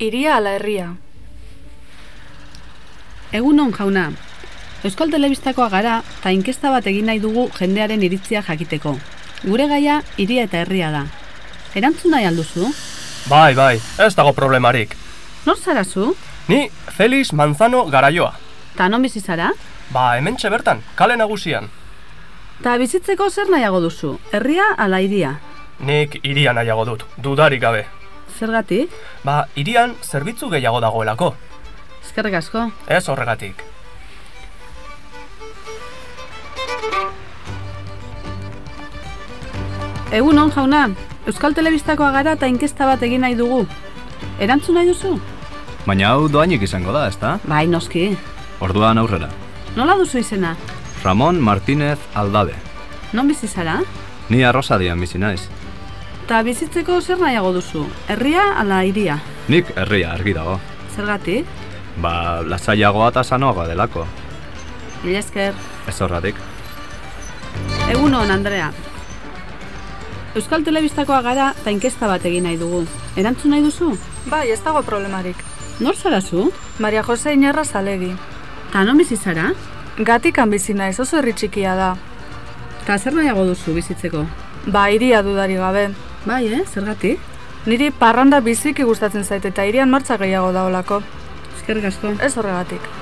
Iria ala herria. Egunon jauna, Euskal Telebistakoa gara eta inkesta bat egin nahi dugu jendearen iritzia jakiteko. Gure gaia hiria eta herria da. Erantzun nahi alduzu? Bai, bai, ez dago problemarik. Nor zara zu? Ni Felix Manzano Garaioa. Ta non bizi zara? Ba, hementxe bertan, kale nagusian. Ta bizitzeko zer nahiago duzu? Herria ala hiria? Nik irian nahiago dut, dudarik gabe. Zergatik? Ba, irian zerbitzu gehiago dagoelako. Eskerrik asko. Ez horregatik. Egunon jauna, Euskal Telebistakoa gara eta inkesta bat egin nahi dugu. Erantzun nahi duzu? Baina hau doainik izango da, ezta? Bai, noski. Orduan aurrera. Nola duzu izena? Ramon Martínez Aldabe. Non bizi zara? Ni arrosadian bizi naiz. Ta bizitzeko zer nahiago duzu? Herria ala hiria? Nik herria argi dago. Zergatik? Ba, lasaiagoa eta sanoagoa delako. Mila esker. Ez horratik. Egunon, Andrea. Euskal Telebistakoa gara eta inkesta bat egin nahi dugu. Erantzun nahi duzu? Bai, ez dago problemarik. Nor zara zu? Maria Jose Iñarra Zalegi. Ta non bizi zara? Gatikan bizi naiz oso herri txikia da. Ta zer nahiago duzu bizitzeko? Ba, iria dudari gabe. Bai, eh? Zergatik? Niri parranda biziki gustatzen zait eta irian martza gehiago daolako. Eskerrik asko. Ez horregatik.